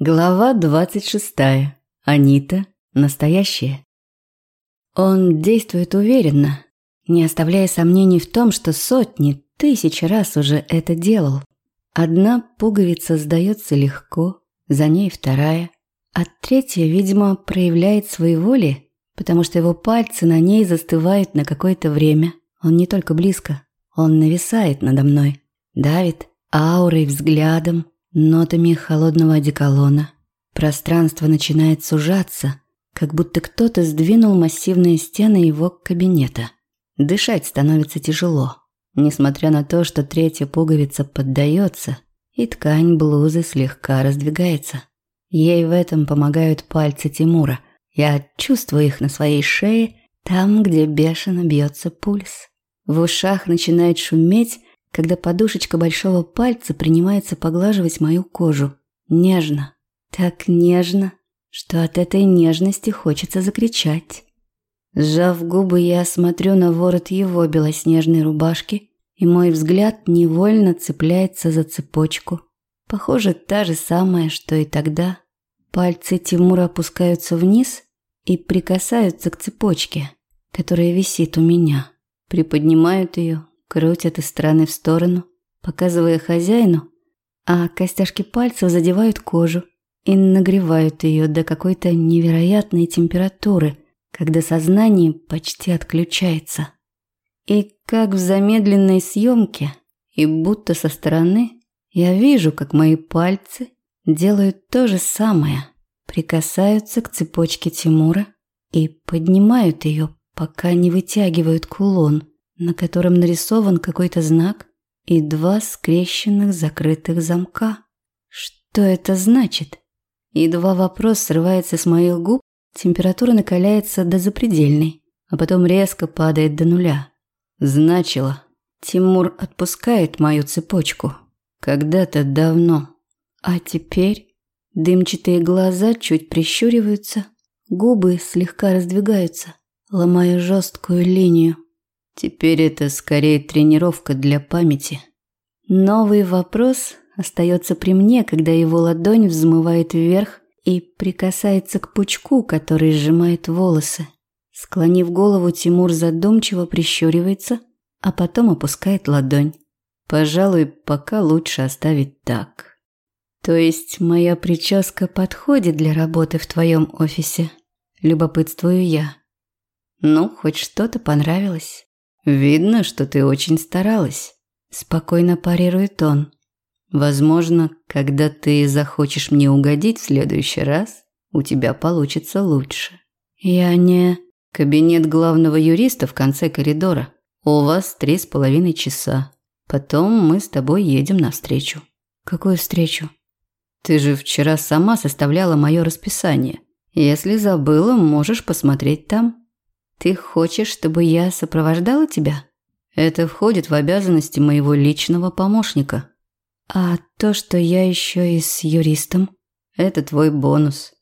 Глава 26. Анита. Настоящая. Он действует уверенно, не оставляя сомнений в том, что сотни, тысячи раз уже это делал. Одна пуговица сдается легко, за ней вторая, а третья, видимо, проявляет свои воли, потому что его пальцы на ней застывают на какое-то время. Он не только близко, он нависает надо мной, давит аурой, взглядом, нотами холодного одеколона. Пространство начинает сужаться, как будто кто-то сдвинул массивные стены его кабинета. Дышать становится тяжело, несмотря на то, что третья пуговица поддается, и ткань блузы слегка раздвигается. Ей в этом помогают пальцы Тимура. Я чувствую их на своей шее, там, где бешено бьется пульс. В ушах начинает шуметь, когда подушечка большого пальца принимается поглаживать мою кожу. Нежно. Так нежно, что от этой нежности хочется закричать. Сжав губы, я смотрю на ворот его белоснежной рубашки, и мой взгляд невольно цепляется за цепочку. Похоже, та же самая, что и тогда. Пальцы Тимура опускаются вниз и прикасаются к цепочке, которая висит у меня. Приподнимают ее, крутят из стороны в сторону, показывая хозяину, а костяшки пальцев задевают кожу и нагревают ее до какой-то невероятной температуры, когда сознание почти отключается. И как в замедленной съемке, и будто со стороны, я вижу, как мои пальцы делают то же самое, прикасаются к цепочке Тимура и поднимают ее, пока не вытягивают кулон – на котором нарисован какой-то знак и два скрещенных закрытых замка. Что это значит? Едва вопрос срывается с моих губ, температура накаляется до запредельной, а потом резко падает до нуля. Значило, Тимур отпускает мою цепочку. Когда-то давно. А теперь дымчатые глаза чуть прищуриваются, губы слегка раздвигаются, ломая жесткую линию. Теперь это скорее тренировка для памяти. Новый вопрос остается при мне, когда его ладонь взмывает вверх и прикасается к пучку, который сжимает волосы. Склонив голову, Тимур задумчиво прищуривается, а потом опускает ладонь. Пожалуй, пока лучше оставить так. То есть моя прическа подходит для работы в твоем офисе? Любопытствую я. Ну, хоть что-то понравилось. «Видно, что ты очень старалась», – спокойно парирует он. «Возможно, когда ты захочешь мне угодить в следующий раз, у тебя получится лучше». «Я не...» «Кабинет главного юриста в конце коридора. У вас три с половиной часа. Потом мы с тобой едем навстречу». «Какую встречу?» «Ты же вчера сама составляла мое расписание. Если забыла, можешь посмотреть там». Ты хочешь, чтобы я сопровождала тебя? Это входит в обязанности моего личного помощника. А то, что я еще и с юристом, это твой бонус.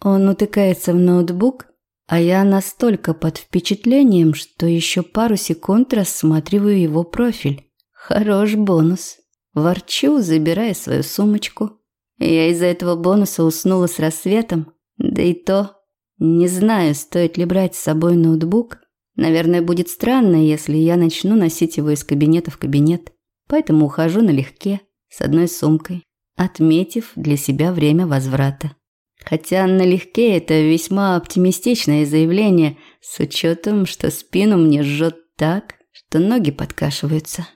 Он утыкается в ноутбук, а я настолько под впечатлением, что еще пару секунд рассматриваю его профиль. Хорош бонус. Ворчу, забирая свою сумочку. Я из-за этого бонуса уснула с рассветом, да и то не знаю, стоит ли брать с собой ноутбук. Наверное, будет странно, если я начну носить его из кабинета в кабинет. Поэтому ухожу налегке, с одной сумкой, отметив для себя время возврата. Хотя налегке это весьма оптимистичное заявление, с учетом, что спину мне жжет так, что ноги подкашиваются.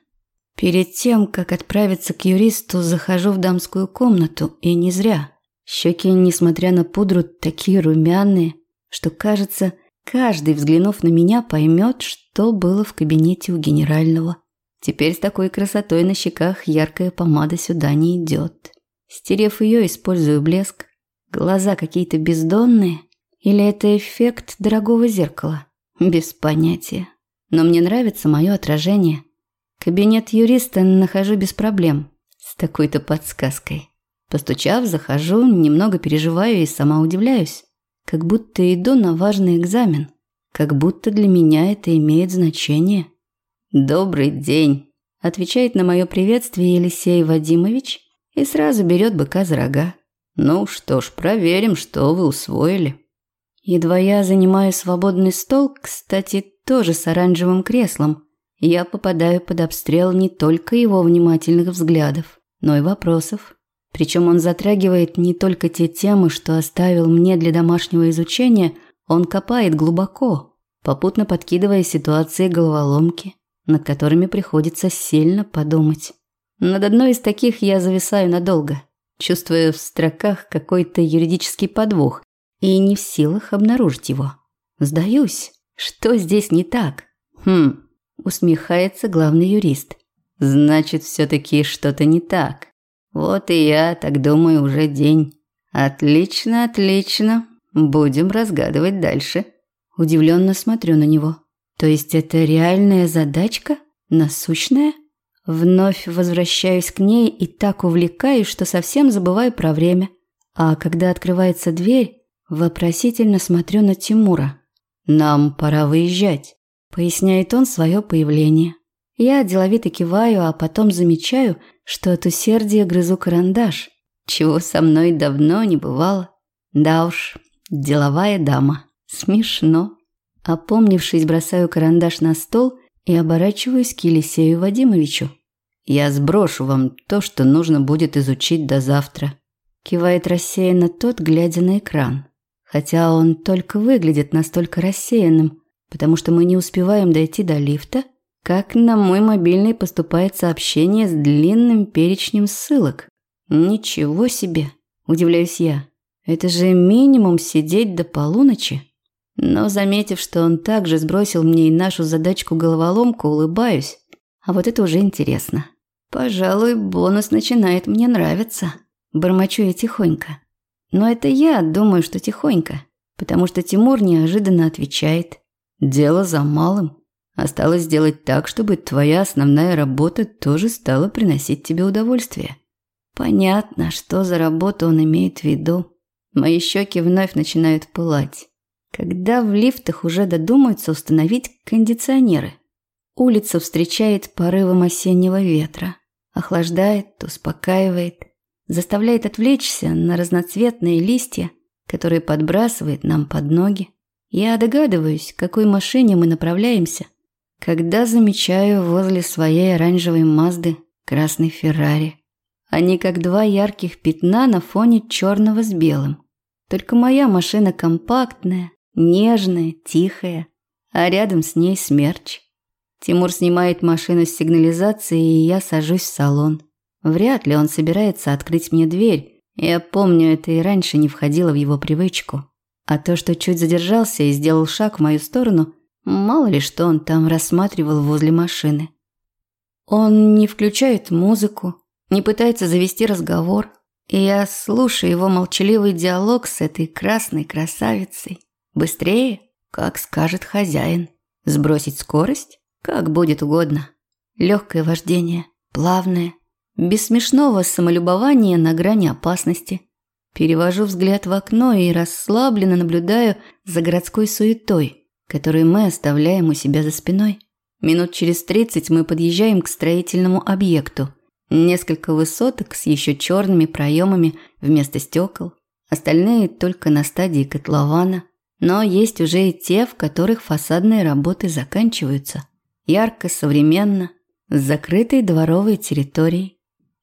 Перед тем, как отправиться к юристу, захожу в дамскую комнату, и не зря. Щеки, несмотря на пудру, такие румяные, что, кажется, каждый, взглянув на меня, поймет, что было в кабинете у генерального. Теперь с такой красотой на щеках яркая помада сюда не идет. Стерев ее, использую блеск. Глаза какие-то бездонные. Или это эффект дорогого зеркала? Без понятия. Но мне нравится мое отражение. Кабинет юриста нахожу без проблем. С такой-то подсказкой. Постучав, захожу, немного переживаю и сама удивляюсь. Как будто иду на важный экзамен. Как будто для меня это имеет значение. «Добрый день», – отвечает на мое приветствие Елисей Вадимович и сразу берет быка за рога. Ну что ж, проверим, что вы усвоили. Едва я занимаю свободный стол, кстати, тоже с оранжевым креслом, я попадаю под обстрел не только его внимательных взглядов, но и вопросов. Причем он затрагивает не только те темы, что оставил мне для домашнего изучения, он копает глубоко, попутно подкидывая ситуации головоломки, над которыми приходится сильно подумать. Над одной из таких я зависаю надолго, чувствуя в строках какой-то юридический подвох и не в силах обнаружить его. Сдаюсь, что здесь не так? Хм, усмехается главный юрист. Значит, все-таки что-то не так. Вот и я так думаю уже день. Отлично, отлично. Будем разгадывать дальше. Удивленно смотрю на него. То есть это реальная задачка? Насущная? Вновь возвращаюсь к ней и так увлекаюсь, что совсем забываю про время. А когда открывается дверь, вопросительно смотрю на Тимура. «Нам пора выезжать», – поясняет он свое появление. Я деловито киваю, а потом замечаю, что от усердия грызу карандаш, чего со мной давно не бывало. Да уж, деловая дама. Смешно. Опомнившись, бросаю карандаш на стол и оборачиваюсь к Елисею Вадимовичу. «Я сброшу вам то, что нужно будет изучить до завтра», – кивает рассеянно тот, глядя на экран. Хотя он только выглядит настолько рассеянным, потому что мы не успеваем дойти до лифта – как на мой мобильный поступает сообщение с длинным перечнем ссылок. Ничего себе, удивляюсь я. Это же минимум сидеть до полуночи. Но заметив, что он также сбросил мне и нашу задачку-головоломку, улыбаюсь. А вот это уже интересно. Пожалуй, бонус начинает мне нравиться. Бормочу я тихонько. Но это я думаю, что тихонько, потому что Тимур неожиданно отвечает. Дело за малым. Осталось сделать так, чтобы твоя основная работа тоже стала приносить тебе удовольствие. Понятно, что за работу он имеет в виду. Мои щеки вновь начинают пылать. Когда в лифтах уже додумаются установить кондиционеры. Улица встречает порывом осеннего ветра. Охлаждает, успокаивает, заставляет отвлечься на разноцветные листья, которые подбрасывает нам под ноги. Я догадываюсь, к какой машине мы направляемся – когда замечаю возле своей оранжевой Мазды красный Феррари. Они как два ярких пятна на фоне черного с белым. Только моя машина компактная, нежная, тихая, а рядом с ней смерч. Тимур снимает машину с сигнализации, и я сажусь в салон. Вряд ли он собирается открыть мне дверь. Я помню, это и раньше не входило в его привычку. А то, что чуть задержался и сделал шаг в мою сторону, Мало ли что он там рассматривал возле машины. Он не включает музыку, не пытается завести разговор, и я слушаю его молчаливый диалог с этой красной красавицей. Быстрее, как скажет хозяин. Сбросить скорость, как будет угодно. Легкое вождение, плавное, без смешного самолюбования на грани опасности. Перевожу взгляд в окно и расслабленно наблюдаю за городской суетой, который мы оставляем у себя за спиной. Минут через тридцать мы подъезжаем к строительному объекту. Несколько высоток с еще черными проемами вместо стекол. Остальные только на стадии котлована. Но есть уже и те, в которых фасадные работы заканчиваются. Ярко, современно, с закрытой дворовой территорией.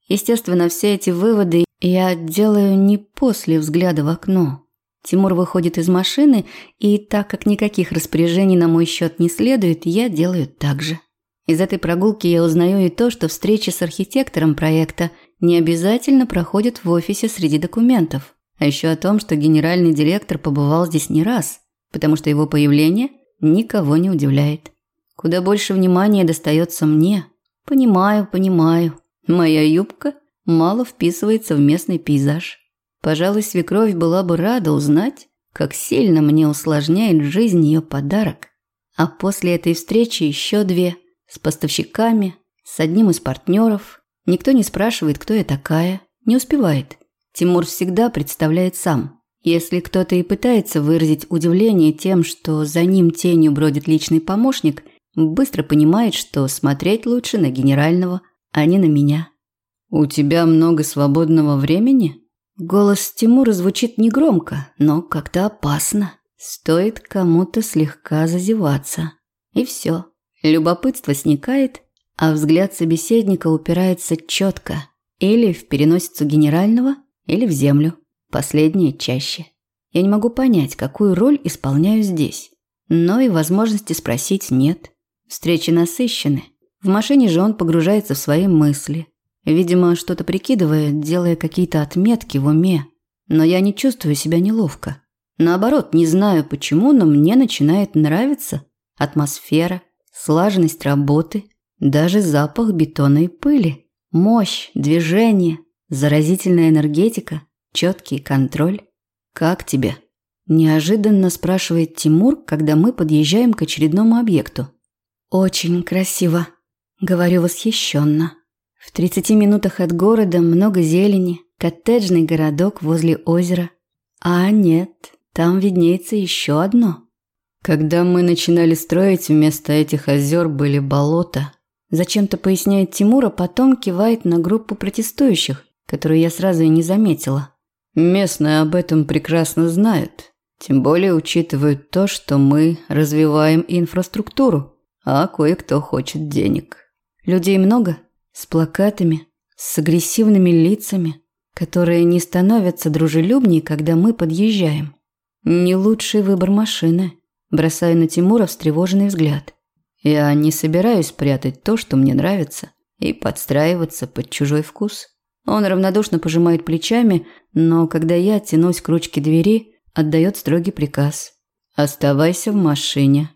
Естественно, все эти выводы я делаю не после взгляда в окно, Тимур выходит из машины, и так как никаких распоряжений на мой счет не следует, я делаю так же. Из этой прогулки я узнаю и то, что встречи с архитектором проекта не обязательно проходят в офисе среди документов. А еще о том, что генеральный директор побывал здесь не раз, потому что его появление никого не удивляет. Куда больше внимания достается мне. Понимаю, понимаю. Моя юбка мало вписывается в местный пейзаж. Пожалуй, свекровь была бы рада узнать, как сильно мне усложняет жизнь ее подарок. А после этой встречи еще две с поставщиками, с одним из партнеров. Никто не спрашивает, кто я такая, не успевает. Тимур всегда представляет сам. Если кто-то и пытается выразить удивление тем, что за ним тенью бродит личный помощник, быстро понимает, что смотреть лучше на генерального, а не на меня. «У тебя много свободного времени?» Голос Тимура звучит негромко, но как-то опасно. Стоит кому-то слегка зазеваться. И все. Любопытство сникает, а взгляд собеседника упирается четко. Или в переносицу генерального, или в землю. Последнее чаще. Я не могу понять, какую роль исполняю здесь. Но и возможности спросить нет. Встречи насыщены. В машине же он погружается в свои мысли. Видимо, что-то прикидывает, делая какие-то отметки в уме. Но я не чувствую себя неловко. Наоборот, не знаю почему, но мне начинает нравиться атмосфера, слаженность работы, даже запах бетона и пыли, мощь, движение, заразительная энергетика, четкий контроль. «Как тебе?» – неожиданно спрашивает Тимур, когда мы подъезжаем к очередному объекту. «Очень красиво», – говорю восхищенно. В 30 минутах от города много зелени, коттеджный городок возле озера. А нет, там виднеется еще одно. Когда мы начинали строить, вместо этих озер были болота. Зачем-то поясняет Тимура, потом кивает на группу протестующих, которую я сразу и не заметила. Местные об этом прекрасно знают. Тем более учитывают то, что мы развиваем инфраструктуру, а кое-кто хочет денег. Людей много, с плакатами, с агрессивными лицами, которые не становятся дружелюбнее, когда мы подъезжаем. Не лучший выбор машины. Бросаю на Тимура встревоженный взгляд. Я не собираюсь прятать то, что мне нравится, и подстраиваться под чужой вкус. Он равнодушно пожимает плечами, но когда я тянусь к ручке двери, отдает строгий приказ. «Оставайся в машине».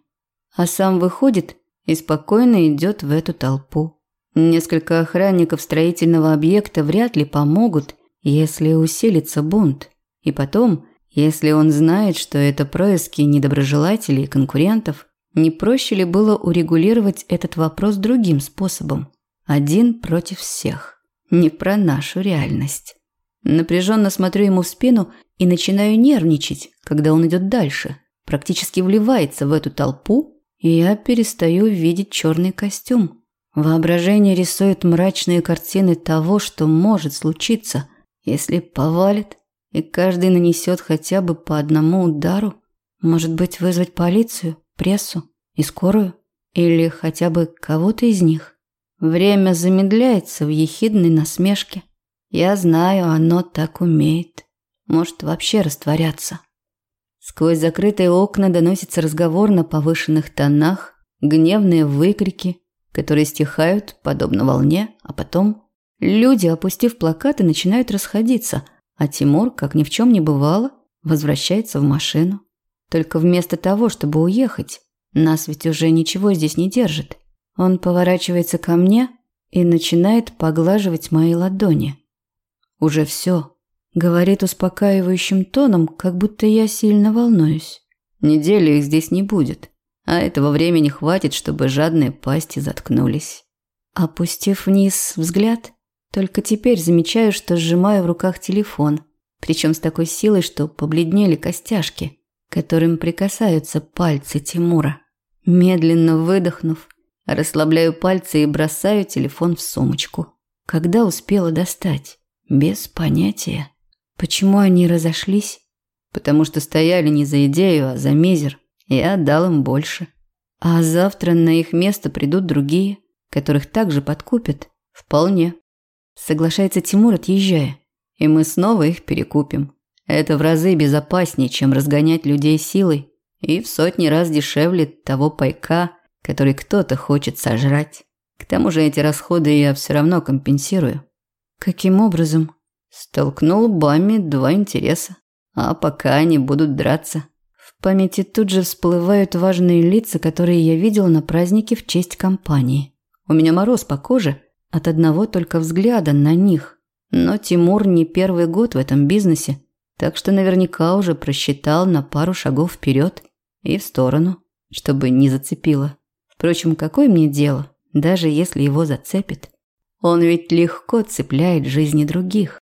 А сам выходит и спокойно идет в эту толпу. Несколько охранников строительного объекта вряд ли помогут, если усилится бунт. И потом если он знает, что это происки недоброжелателей и конкурентов, не проще ли было урегулировать этот вопрос другим способом? Один против всех. Не про нашу реальность. Напряженно смотрю ему в спину и начинаю нервничать, когда он идет дальше. Практически вливается в эту толпу, и я перестаю видеть черный костюм. Воображение рисует мрачные картины того, что может случиться, если повалит и каждый нанесет хотя бы по одному удару. Может быть, вызвать полицию, прессу и скорую? Или хотя бы кого-то из них? Время замедляется в ехидной насмешке. Я знаю, оно так умеет. Может вообще растворяться. Сквозь закрытые окна доносится разговор на повышенных тонах, гневные выкрики, которые стихают, подобно волне, а потом люди, опустив плакаты, начинают расходиться – а Тимур, как ни в чем не бывало, возвращается в машину. Только вместо того, чтобы уехать, нас ведь уже ничего здесь не держит. Он поворачивается ко мне и начинает поглаживать мои ладони. «Уже все», — говорит успокаивающим тоном, как будто я сильно волнуюсь. «Недели их здесь не будет, а этого времени хватит, чтобы жадные пасти заткнулись». Опустив вниз взгляд, только теперь замечаю, что сжимаю в руках телефон, причем с такой силой, что побледнели костяшки, которым прикасаются пальцы Тимура. Медленно выдохнув, расслабляю пальцы и бросаю телефон в сумочку. Когда успела достать? Без понятия. Почему они разошлись? Потому что стояли не за идею, а за мизер. Я отдал им больше. А завтра на их место придут другие, которых также подкупят. Вполне. Соглашается Тимур, отъезжая. И мы снова их перекупим. Это в разы безопаснее, чем разгонять людей силой. И в сотни раз дешевле того пайка, который кто-то хочет сожрать. К тому же эти расходы я все равно компенсирую. Каким образом? Столкнул лбами два интереса. А пока они будут драться. Памяти тут же всплывают важные лица, которые я видел на празднике в честь компании. У меня мороз по коже – от одного только взгляда на них. Но Тимур не первый год в этом бизнесе, так что наверняка уже просчитал на пару шагов вперед и в сторону, чтобы не зацепило. Впрочем, какое мне дело, даже если его зацепит? Он ведь легко цепляет жизни других.